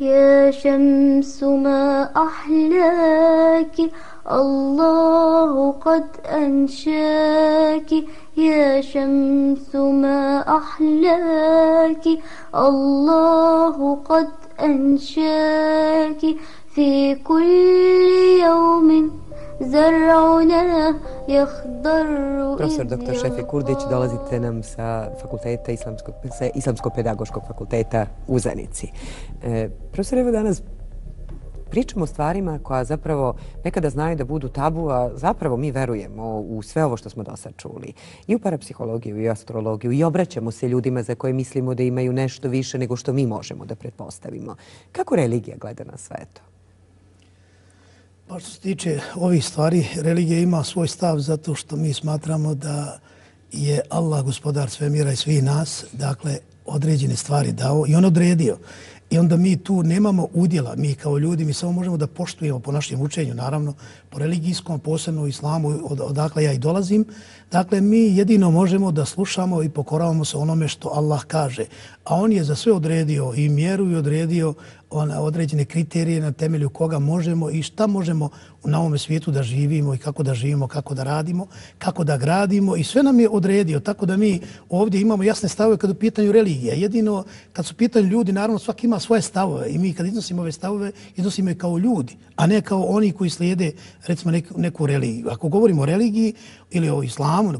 يا شمس ما أحلاك الله قد أنشاك. يا شمس ما أحلاك الله قد أنشاك. في كل يوم Profesor dr. Šefi Kurdić, dolazite nam sa fakulteta islamskog, sa islamsko-pedagoškog fakulteta u Zenici. E, profesor, evo danas pričamo o stvarima koja zapravo nekada znaju da budu tabu, a zapravo mi verujemo u sve ovo što smo do sad čuli. I u parapsihologiju, i u astrologiju, i obraćamo se ljudima za koje mislimo da imaju nešto više nego što mi možemo da pretpostavimo. Kako religija gleda na sve to? Pa što se tiče ovih stvari, religija ima svoj stav zato što mi smatramo da je Allah gospodar svemira i svih nas, dakle, određene stvari dao i on odredio. I onda mi tu nemamo udjela, mi kao ljudi, mi samo možemo da poštujemo po našem učenju, naravno, po religijskom, posebno u islamu, od, odakle ja i dolazim. Dakle, mi jedino možemo da slušamo i pokoravamo se onome što Allah kaže. A on je za sve odredio i mjeru i odredio ona određene kriterije na temelju koga možemo i šta možemo na ovom svijetu da živimo i kako da živimo, kako da radimo, kako da gradimo i sve nam je odredio. Tako da mi ovdje imamo jasne stavove kad u pitanju religija. Jedino kad su pitanju ljudi, naravno svaki ima svoje stavove i mi kad iznosimo ove stavove, iznosimo je kao ljudi, a ne kao oni koji slijede recimo neku, neku religiju. Ako govorimo o religiji ili o islamu,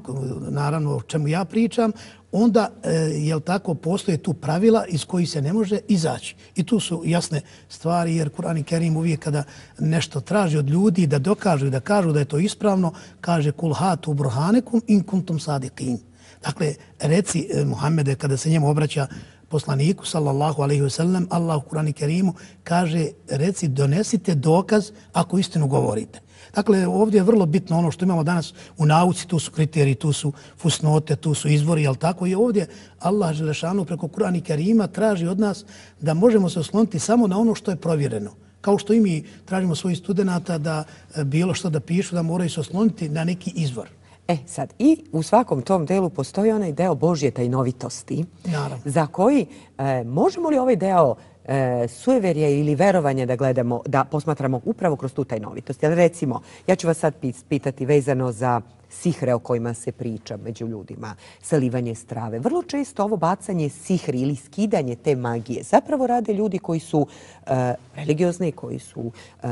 naravno o čemu ja pričam, onda e, je tako postoje tu pravila iz koji se ne može izaći. I tu su jasne stvari jer Kur'an i Kerim uvijek kada nešto traži od ljudi da dokažu i da kažu da je to ispravno, kaže kul hatu burhanekum in kuntum sadiqin. Dakle, reci e, Muhammede kada se njemu obraća poslaniku sallallahu alaihi ve sellem, Allah u Kurani Kerimu kaže reci donesite dokaz ako istinu govorite. Dakle, ovdje je vrlo bitno ono što imamo danas u nauci, tu su kriteriji, tu su fusnote, tu su izvori, jel tako? I ovdje Allah Želešanu preko Kur'ana i traži od nas da možemo se osloniti samo na ono što je provjereno. Kao što i mi tražimo svojih studenta da e, bilo što da pišu, da moraju se osloniti na neki izvor. E sad, i u svakom tom delu postoji onaj deo Božje tajnovitosti. Naravno. Za koji, e, možemo li ovaj deo e, sueverje ili verovanje da gledamo, da posmatramo upravo kroz tu tajnovitost. Jer recimo, ja ću vas sad pitati vezano za sihre o kojima se priča među ljudima, salivanje strave. Vrlo često ovo bacanje sihri ili skidanje te magije zapravo rade ljudi koji su uh, religiozni, koji su uh,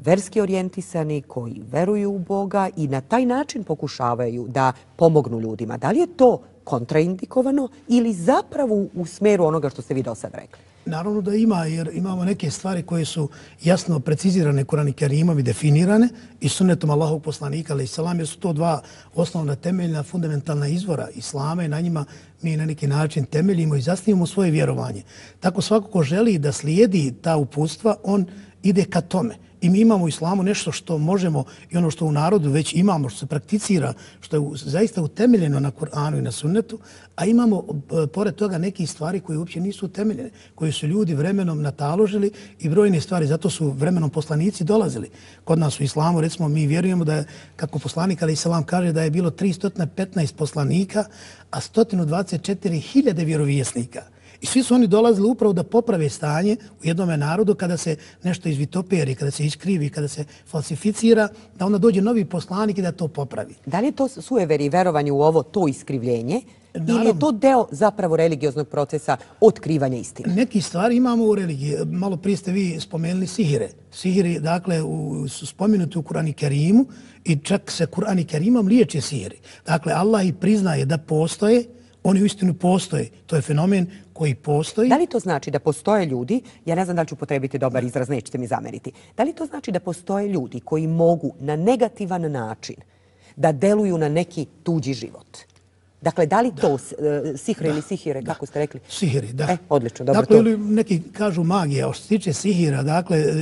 verski orijentisani, koji veruju u Boga i na taj način pokušavaju da pomognu ljudima. Da li je to kontraindikovano ili zapravo u smeru onoga što ste vi do sad rekli? Naravno da ima, jer imamo neke stvari koje su jasno precizirane Kurani Kerimom i definirane i sunnetom Allahog poslanika, ali islam, jer su to dva osnovna temeljna, fundamentalna izvora Islama i na njima mi na neki način temeljimo i zasnijemo svoje vjerovanje. Tako svako ko želi da slijedi ta upustva, on ide ka tome. I mi imamo u islamu nešto što možemo i ono što u narodu već imamo, što se prakticira, što je zaista utemeljeno na Kur'anu i na sunnetu, a imamo e, pored toga neke stvari koje uopće nisu utemeljene, koje su ljudi vremenom nataložili i brojne stvari, zato su vremenom poslanici dolazili. Kod nas u islamu, recimo, mi vjerujemo da je, kako poslanik Ali Salam kaže, da je bilo 315 poslanika, a 124.000 vjerovijesnika. I svi su oni dolazili upravo da poprave stanje u jednom narodu kada se nešto izvitoperi, kada se iskrivi, kada se falsificira, da onda dođe novi poslanik i da to popravi. Da li je to sueveri verovanje u ovo to iskrivljenje? Naravno, ili je to deo zapravo religioznog procesa otkrivanja istine? Neki stvari imamo u religiji. Malo prije ste vi spomenuli sihire. Sihiri, dakle, u, su spomenuti u Kurani Kerimu i čak se Kurani Kerimom liječe sihiri. Dakle, Allah i priznaje da postoje, oni u istinu postoje. To je fenomen koji postoji. Da li to znači da postoje ljudi, ja ne znam da li ću potrebiti dobar izraz, nećete mi zameriti, da li to znači da postoje ljudi koji mogu na negativan način da deluju na neki tuđi život? Dakle, da li to uh, sihre ili sihire, kako ste rekli? Sihiri, da. E, odlično, dobro dakle, to. Dakle, neki kažu magija, što se tiče sihira, dakle, e,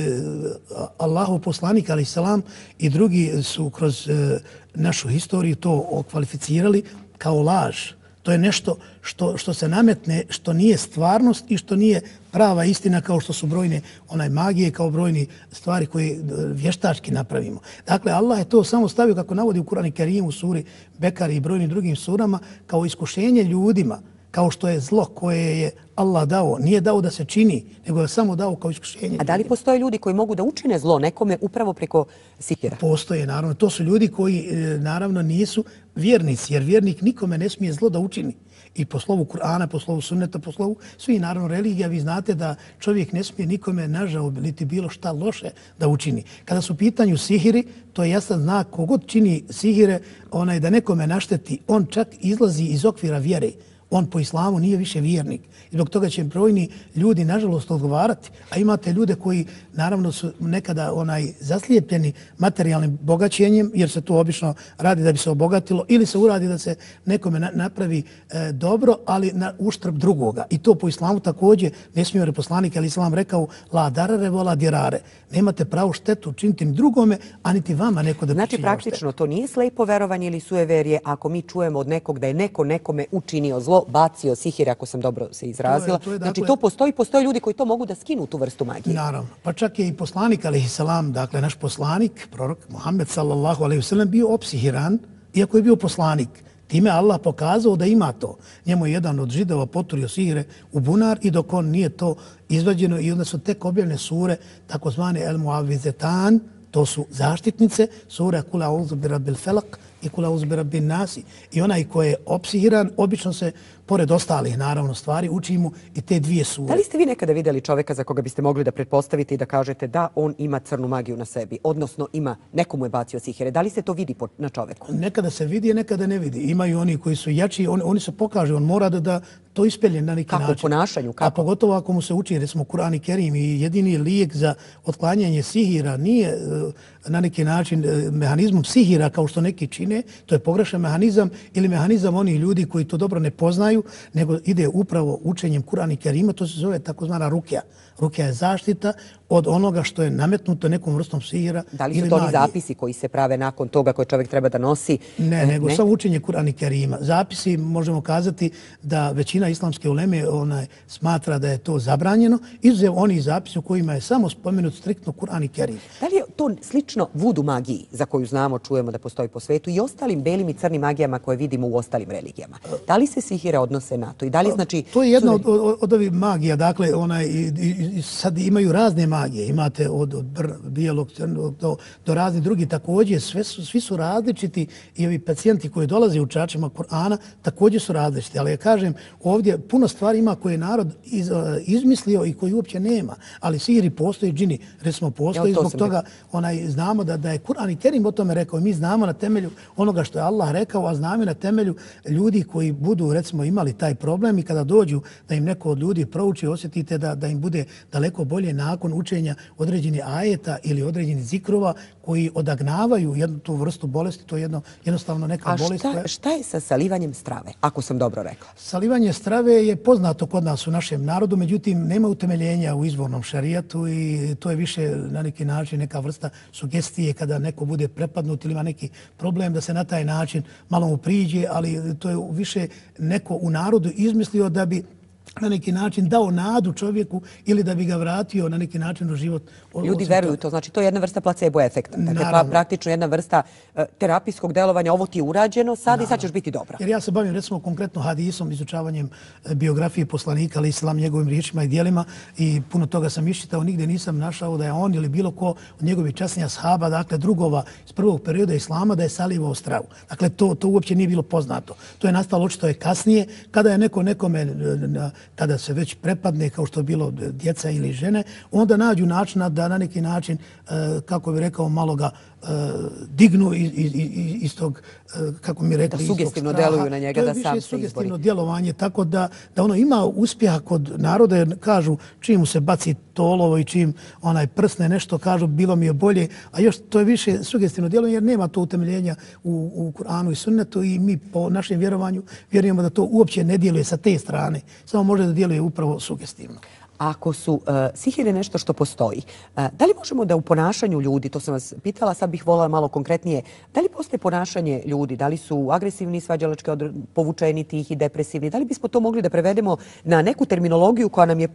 Allahov poslanik, ali salam, i drugi su kroz e, našu historiju to okvalificirali kao laž. To je nešto što, što se nametne, što nije stvarnost i što nije prava istina kao što su brojne onaj magije, kao brojni stvari koje e, vještački napravimo. Dakle, Allah je to samo stavio, kako navodi u Kurani Kerimu, suri Bekari i brojnim drugim surama, kao iskušenje ljudima kao što je zlo koje je Allah dao, nije dao da se čini, nego je samo dao kao iskušenje. A da li postoje ljudi koji mogu da učine zlo nekome upravo preko sihira? Postoje, naravno. To su ljudi koji, e, naravno, nisu vjernici, jer vjernik nikome ne smije zlo da učini i po slovu Kur'ana, po slovu sunneta, po slovu svi naravno religija, vi znate da čovjek ne smije nikome nažao niti bilo šta loše da učini. Kada su pitanju sihiri, to je jasan znak kogod čini sihire, onaj da nekome našteti, on čak izlazi iz okvira vjere on po islamu nije više vjernik. I zbog toga će brojni ljudi, nažalost, odgovarati. A imate ljude koji, naravno, su nekada onaj zaslijepljeni materijalnim bogaćenjem, jer se to obično radi da bi se obogatilo, ili se uradi da se nekome napravi e, dobro, ali na uštrb drugoga. I to po islamu također ne smije reposlanik, ali islam rekao, la darare vola dirare. Nemate pravu štetu činiti ni drugome, a niti vama neko da Znači, praktično, to nije slepo verovanje ili sueverje ako mi čujemo od nekog da je neko nekome učinio zlo, bacio sihir, ako sam dobro se izrazila. To je, to je, znači, dakle, to postoji, postoje ljudi koji to mogu da skinu tu vrstu magije. Naravno. Pa čak je i poslanik, alaihi salam, dakle, naš poslanik, prorok Muhammed, sallallahu alaihi sallam, bio opsihiran, iako je bio poslanik. Time Allah pokazao da ima to. Njemu je jedan od židova poturio sihire u bunar i dok on nije to izvađeno i onda su tek objavljene sure, takozvane El Muavizetan, to su zaštitnice, sura Kula Uzu Birabil Felak, i kula uzbira bin nasi. I onaj ko je opsihiran, obično se, pored ostalih naravno stvari, uči mu i te dvije sure. Da li ste vi nekada vidjeli čoveka za koga biste mogli da pretpostavite i da kažete da on ima crnu magiju na sebi, odnosno ima, nekomu je bacio sihire. Da li se to vidi na čoveku? Nekada se vidi, nekada ne vidi. Imaju oni koji su jači, on, oni se pokaže, on mora da, da to ispelje na neki kako način. Kako ponašanju? Kako? A pogotovo ako mu se uči, recimo, Kur'an i Kerim i jedini lijek za otklanjanje sihira nije e, na neki način e, mehanizmom sihira kao što neki čine, to je pogrešan mehanizam ili mehanizam onih ljudi koji to dobro ne poznaju, nego ide upravo učenjem Kur'ana i Kerima, to se zove takozvana rukja. Rukja je zaštita od onoga što je nametnuto nekom vrstom sihira. Da li su to oni zapisi koji se prave nakon toga koje čovjek treba da nosi? Ne, e, nego ne? samo učenje Kur'ana i Kerima. Zapisi možemo kazati da većina islamske uleme onaj, smatra da je to zabranjeno, izuzev onih zapisa u kojima je samo spomenut striktno Kur'an i Kerim. Da li je to slično vudu magiji za koju znamo, čujemo da postoji po svetu i ostalim belim i crnim magijama koje vidimo u ostalim religijama? Da li se sihire odnose na to? I da li znači... To je jedna od, od, od ovih magija. Dakle, onaj, i, i, sad imaju razne magije. Imate od, od br, bijelog crnog do, do razni drugi također. Sve su, svi su različiti i ovi pacijenti koji dolaze u čačima Korana također su različiti. Ali ja kažem, ovdje puno stvari ima koje je narod iz, izmislio i koji uopće nema. Ali sihiri postoji, džini recimo postoji. Ja, to zbog toga onaj, znamo da, da je Kur'an i Kerim o tome rekao. Mi znamo na temelju onoga što je Allah rekao, a znamo na temelju ljudi koji budu recimo imali taj problem i kada dođu da im neko od ljudi prouči, osjetite da, da im bude daleko bolje nakon učenja učenja određeni ajeta ili određeni zikrova koji odagnavaju jednu tu vrstu bolesti, to je jedno, jednostavno neka A bolest. A šta, je sa salivanjem strave, ako sam dobro rekla? Salivanje strave je poznato kod nas u našem narodu, međutim nema utemeljenja u izvornom šarijatu i to je više na neki način neka vrsta sugestije kada neko bude prepadnut ili ima neki problem da se na taj način malo mu priđe, ali to je više neko u narodu izmislio da bi na neki način dao nadu čovjeku ili da bi ga vratio na neki način u život. Ljudi veruju to, znači to je jedna vrsta placebo efekta. Dakle, pa, praktično jedna vrsta uh, terapijskog delovanja, ovo ti je urađeno, sad Naravno. i sad ćeš biti dobra. Jer ja se bavim recimo konkretno hadisom, izučavanjem e, biografije poslanika, ali islam njegovim riječima i dijelima i puno toga sam iščitao, nigde nisam našao da je on ili bilo ko od njegovih časnija sahaba, dakle drugova iz prvog perioda islama, da je salivao stravu. Dakle, to, to uopće nije bilo poznato. To je nastalo očito je kasnije, kada je neko nekome na, kada se već prepadne kao što bilo djeca ili žene, onda nađu načina da na neki način, e, kako bi rekao, malo ga e, dignu iz, iz, iz tog, e, kako mi rekli, da sugestivno deluju na njega da sam se izbori. To je više sugestivno djelovanje, tako da, da ono ima uspjeha kod naroda, jer kažu čim mu se baci tolovo i čim onaj prsne nešto, kažu bilo mi je bolje, a još to je više sugestivno djelo jer nema to utemeljenja u, u Kur'anu i sunnetu i mi po našem vjerovanju vjerujemo da to uopće ne djeluje sa te strane, samo može da djeluje upravo sugestivno. Ako su e, uh, sihire nešto što postoji, uh, da li možemo da u ponašanju ljudi, to sam vas pitala, sad bih volala malo konkretnije, da li postoje ponašanje ljudi, da li su agresivni, svađalački, povučeni, tihi, depresivni, da li bismo to mogli da prevedemo na neku terminologiju koja nam je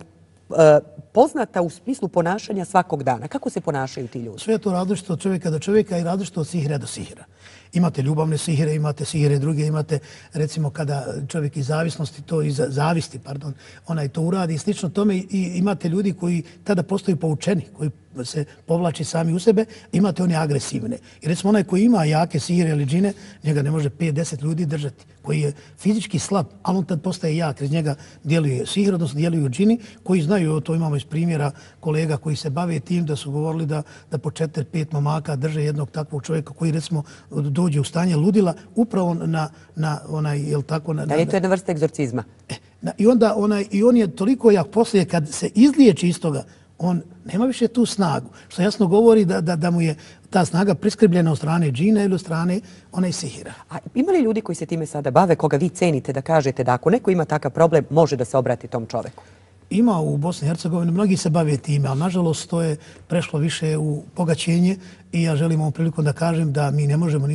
E, poznata u smislu ponašanja svakog dana. Kako se ponašaju ti ljudi? Sve je to različito od čovjeka do čovjeka i različito od sihira do sihira. Imate ljubavne sihire, imate sihire druge, imate recimo kada čovjek iz zavisnosti to iz zavisti, pardon, onaj to uradi i slično tome i imate ljudi koji tada postaju poučeni, koji se povlači sami u sebe, imate one agresivne. I recimo onaj koji ima jake sihire ili džine, njega ne može 5-10 ljudi držati, koji je fizički slab, ali on tad postaje jak, iz njega djeluje sihir, odnosno djeluju džini, koji znaju, to imamo iz primjera kolega koji se bave tim, da su govorili da, da po 4-5 momaka drže jednog takvog čovjeka koji recimo dođe u stanje ludila upravo na, na onaj, jel tako? Na, da je to jedna vrsta egzorcizma. E, na, I onda onaj, i on je toliko jak poslije kad se izliječi iz toga, on nema više tu snagu. Što jasno govori da, da, da mu je ta snaga priskribljena od strane džina ili od strane onaj sihira. A ima li ljudi koji se time sada bave, koga vi cenite da kažete da ako neko ima takav problem, može da se obrati tom čoveku? Ima u Bosni i Hercegovini, mnogi se bave time, ali nažalost to je prešlo više u pogaćenje i ja želim ovom prilikom da kažem da mi ne možemo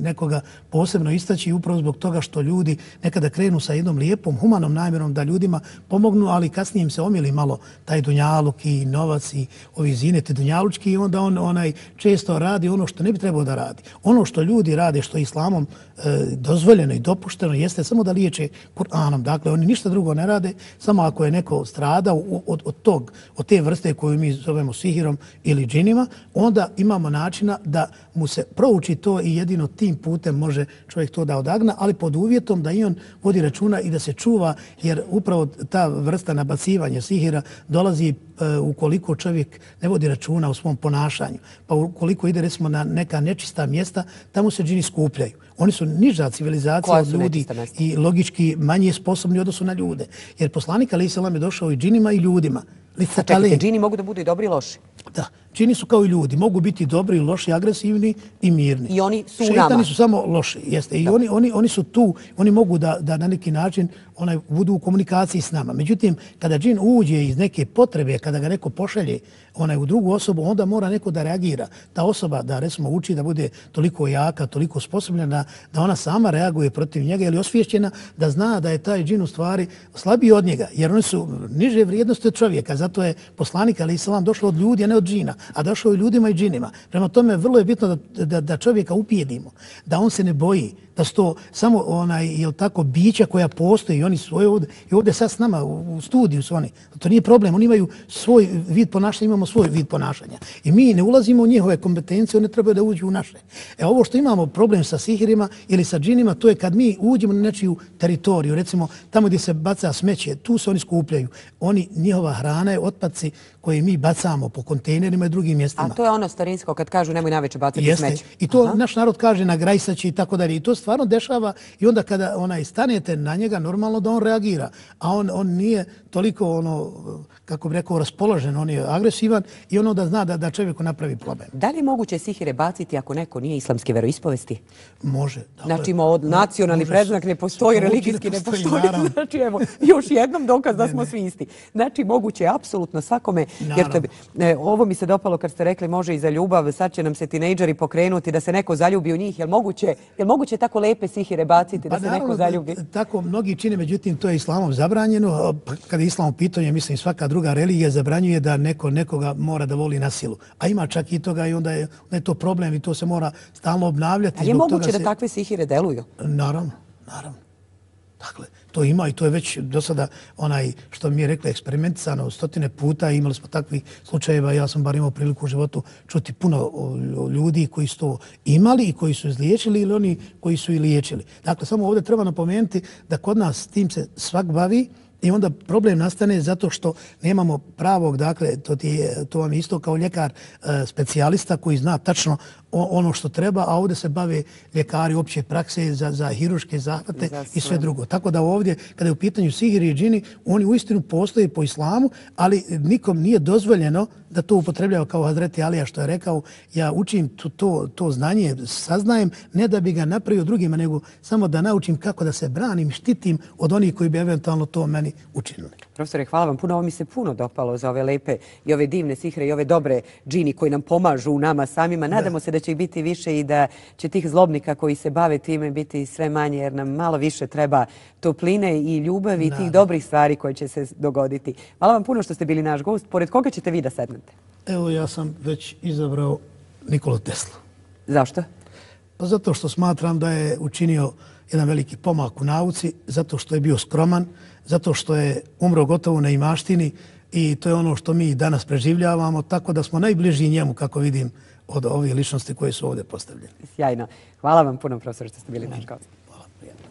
nekoga posebno istaći upravo zbog toga što ljudi nekada krenu sa jednom lijepom, humanom namjerom da ljudima pomognu, ali kasnije im se omili malo taj dunjaluk i novac i ovi zinete dunjalučki i onda on onaj često radi ono što ne bi trebao da radi. Ono što ljudi rade, što je islamom e, dozvoljeno i dopušteno, jeste samo da liječe Kur'anom. Dakle, oni ništa drugo ne rade, samo ako je neko stradao od, od, tog, od te vrste koju mi zovemo sihirom ili džinima, onda imamo načina da mu se prouči to i jedino tim putem može čovjek to da odagna, ali pod uvjetom da i on vodi računa i da se čuva, jer upravo ta vrsta nabacivanja sihira dolazi e, ukoliko čovjek ne vodi računa u svom ponašanju. Pa ukoliko ide recimo na neka nečista mjesta, tamo se džini skupljaju. Oni su niža civilizacija od ljudi i logički manje sposobni odnosu na ljude. Jer poslanik Ali Isalam je došao i džinima i ljudima. Čekajte, džini mogu da budu i dobri i loši. Da, džini su kao i ljudi. Mogu biti dobri, loši, agresivni i mirni. I oni su Šeitani u nama. Šeitani su samo loši, jeste. I oni, oni, oni su tu, oni mogu da, da na neki način onaj, budu u komunikaciji s nama. Međutim, kada džin uđe iz neke potrebe, kada ga neko pošalje onaj, u drugu osobu, onda mora neko da reagira. Ta osoba da, recimo, uči da bude toliko jaka, toliko sposobljena, da ona sama reaguje protiv njega ili osvješćena, da zna da je taj džin u stvari slabiji od njega, jer oni su niže vrijednosti od čovjeka. Zato je poslanik, ali islam, došlo od ljudi, a ne od džina, a došao je ljudima i džinima. Prema tome, vrlo je bitno da, da, da čovjeka upijedimo, da on se ne boji, da sto samo onaj je tako bića koja postoji oni su ovdje i ovdje sad s nama u, u studiju su oni to nije problem oni imaju svoj vid ponašanja imamo svoj vid ponašanja i mi ne ulazimo u njihove kompetencije one trebaju da uđu u naše e ovo što imamo problem sa sihirima ili sa džinima to je kad mi uđemo na nečiju teritoriju recimo tamo gdje se baca smeće tu se oni skupljaju oni njihova hrana je otpadci koje mi bacamo po kontejnerima i drugim mjestima. A to je ono starinsko kad kažu nemoj naveče bacati Jeste. smeće. I to Aha. naš narod kaže na grajsaći i tako dalje. I to stvarno dešava i onda kada onaj stanete na njega normalno da on reagira. A on, on nije toliko ono kako bi rekao, raspoložen, on je agresivan i ono da zna da, da čovjeku napravi problem. Da li je moguće sihire baciti ako neko nije islamske veroispovesti? Može. Dakle, znači, ima od nacionalni predznak ne postoji, religijski ne postoji. Ne postoji znači, evo, još jednom dokaz da smo svi isti. Znači, moguće je apsolutno svakome. Jer to bi, e, ovo mi se dopalo kad ste rekli može i za ljubav, sad će nam se tinejdžeri pokrenuti da se neko zaljubi u njih. Je li moguće, je moguće tako lepe sihire baciti da pa, se naravno, neko zaljubi? Tako mnogi čine, međutim, to je islamom zabranjeno. Pa, kada je islam u pitanju, mislim, svaka druga religija zabranjuje da neko nekoga mora da voli na silu. A ima čak i toga i onda je, onda je to problem i to se mora stalno obnavljati. Ali je moguće da takve sihire deluju? Naravno, naravno. Dakle, to ima i to je već do sada onaj što mi je rekli eksperimentisano stotine puta imali smo takvi slučajeva ja sam bar imao priliku u životu čuti puno ljudi koji su to imali i koji su izliječili ili oni koji su i liječili. Dakle, samo ovdje treba napomenuti da kod nas tim se svak bavi I onda problem nastane zato što nemamo pravog, dakle, to, ti je, to vam isto kao ljekar e, specijalista koji zna tačno ono što treba, a ovdje se bave ljekari opće prakse za, za hiruške zahvate za i sve drugo. Tako da ovdje, kada je u pitanju sihiri i džini, oni u istinu postoje po islamu, ali nikom nije dozvoljeno da to upotrebljava kao Hazreti Alija što je rekao, ja učim to, to, to znanje, saznajem, ne da bi ga napravio drugima, nego samo da naučim kako da se branim, štitim od onih koji bi eventualno to meni učinili. Profesore, hvala vam puno. Ovo mi se puno dopalo za ove lepe i ove divne sihre i ove dobre džini koji nam pomažu u nama samima. Nadamo se da će ih biti više i da će tih zlobnika koji se bave time biti sve manje jer nam malo više treba topline i ljubavi i tih dobrih stvari koje će se dogoditi. Hvala vam puno što ste bili naš gost. Pored koga ćete vi da sednete? Evo ja sam već izabrao Nikolu Tesla. Zašto? Pa zato što smatram da je učinio jedan veliki pomak u nauci, zato što je bio skroman, zato što je umro gotovo na imaštini i to je ono što mi danas preživljavamo, tako da smo najbliži njemu, kako vidim, od ovih ličnosti koje su ovdje postavljene. Sjajno. Hvala vam puno, profesor, što ste bili naš gost. Hvala, prijatno.